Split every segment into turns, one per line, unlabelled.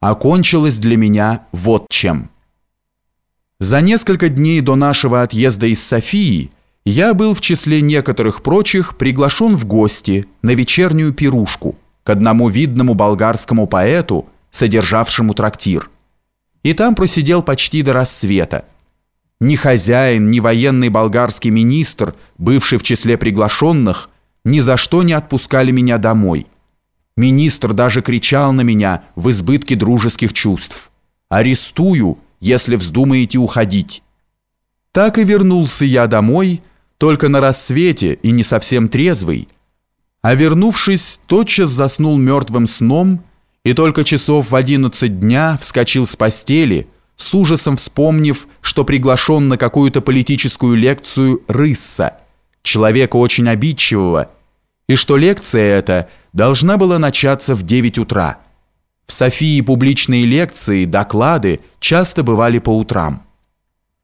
окончилось для меня вот чем. За несколько дней до нашего отъезда из Софии я был в числе некоторых прочих приглашен в гости на вечернюю пирушку к одному видному болгарскому поэту, содержавшему трактир. И там просидел почти до рассвета. Ни хозяин, ни военный болгарский министр, бывший в числе приглашенных, ни за что не отпускали меня домой. Министр даже кричал на меня в избытке дружеских чувств. «Арестую, если вздумаете уходить». Так и вернулся я домой, только на рассвете и не совсем трезвый, а вернувшись, тотчас заснул мертвым сном и только часов в одиннадцать дня вскочил с постели, с ужасом вспомнив, что приглашен на какую-то политическую лекцию Рысса, человека очень обидчивого, и что лекция эта должна была начаться в 9 утра. В Софии публичные лекции, доклады часто бывали по утрам.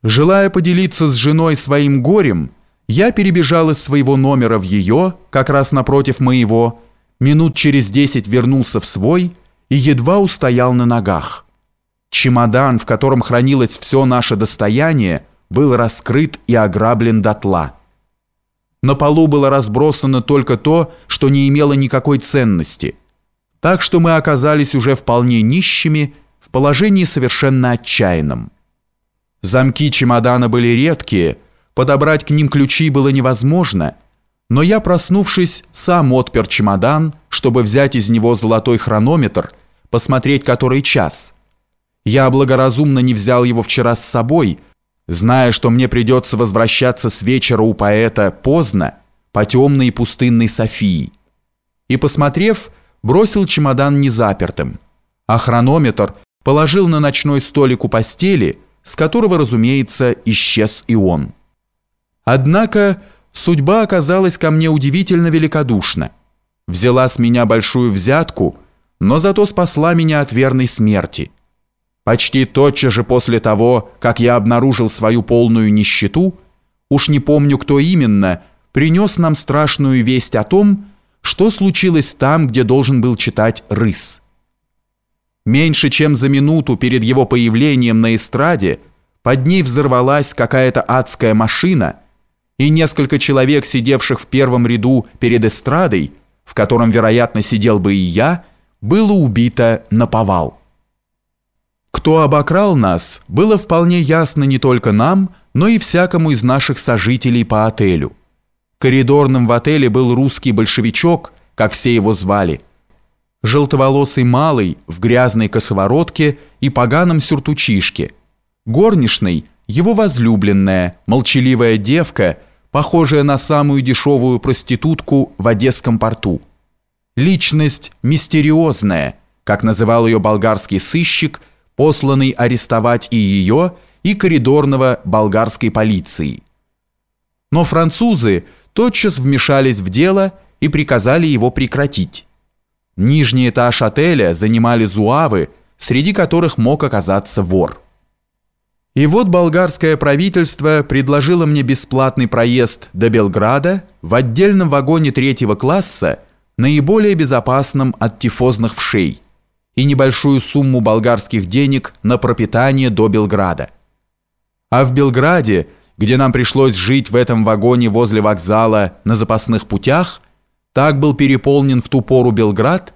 Желая поделиться с женой своим горем, я перебежал из своего номера в ее, как раз напротив моего, минут через десять вернулся в свой и едва устоял на ногах. Чемодан, в котором хранилось все наше достояние, был раскрыт и ограблен дотла. На полу было разбросано только то, что не имело никакой ценности. Так что мы оказались уже вполне нищими, в положении совершенно отчаянном. Замки чемодана были редкие, подобрать к ним ключи было невозможно, но я, проснувшись, сам отпер чемодан, чтобы взять из него золотой хронометр, посмотреть который час. Я благоразумно не взял его вчера с собой, зная, что мне придется возвращаться с вечера у поэта поздно, по темной и пустынной Софии. И, посмотрев, бросил чемодан незапертым, а хронометр положил на ночной столик у постели, с которого, разумеется, исчез и он. Однако судьба оказалась ко мне удивительно великодушна. Взяла с меня большую взятку, но зато спасла меня от верной смерти – Почти тотчас же после того, как я обнаружил свою полную нищету, уж не помню, кто именно, принес нам страшную весть о том, что случилось там, где должен был читать рыс. Меньше чем за минуту перед его появлением на эстраде под ней взорвалась какая-то адская машина, и несколько человек, сидевших в первом ряду перед эстрадой, в котором, вероятно, сидел бы и я, было убито на повал. Кто обокрал нас, было вполне ясно не только нам, но и всякому из наших сожителей по отелю. Коридорным в отеле был русский большевичок, как все его звали. Желтоволосый малый в грязной косоворотке и поганом сюртучишке. Горничной его возлюбленная, молчаливая девка, похожая на самую дешевую проститутку в Одесском порту. Личность мистериозная, как называл ее болгарский сыщик – посланный арестовать и ее, и коридорного болгарской полиции. Но французы тотчас вмешались в дело и приказали его прекратить. Нижний этаж отеля занимали зуавы, среди которых мог оказаться вор. И вот болгарское правительство предложило мне бесплатный проезд до Белграда в отдельном вагоне третьего класса, наиболее безопасном от тифозных вшей – и небольшую сумму болгарских денег на пропитание до Белграда. А в Белграде, где нам пришлось жить в этом вагоне возле вокзала на запасных путях, так был переполнен в ту пору Белград,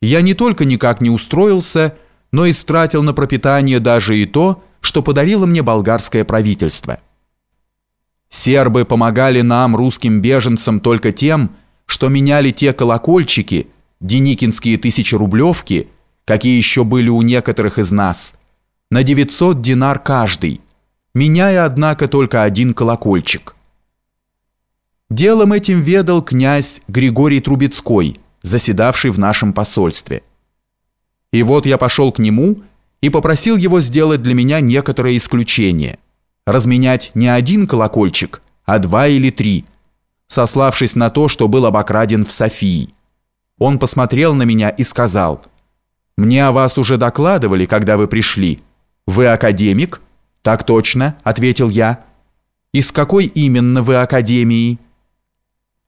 я не только никак не устроился, но и стратил на пропитание даже и то, что подарило мне болгарское правительство. Сербы помогали нам, русским беженцам, только тем, что меняли те колокольчики, деникинские тысячерублевки, какие еще были у некоторых из нас, на 900 динар каждый, меняя, однако, только один колокольчик. Делом этим ведал князь Григорий Трубецкой, заседавший в нашем посольстве. И вот я пошел к нему и попросил его сделать для меня некоторое исключение, разменять не один колокольчик, а два или три, сославшись на то, что был обокраден в Софии. Он посмотрел на меня и сказал – мне о вас уже докладывали, когда вы пришли. Вы академик? Так точно, ответил я. Из какой именно вы академии?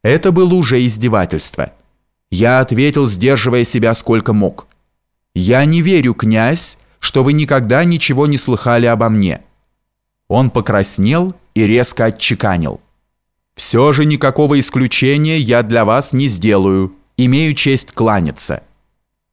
Это было уже издевательство. Я ответил, сдерживая себя сколько мог. «Я не верю, князь, что вы никогда ничего не слыхали обо мне». Он покраснел и резко отчеканил. «Все же никакого исключения я для вас не сделаю, имею честь кланяться».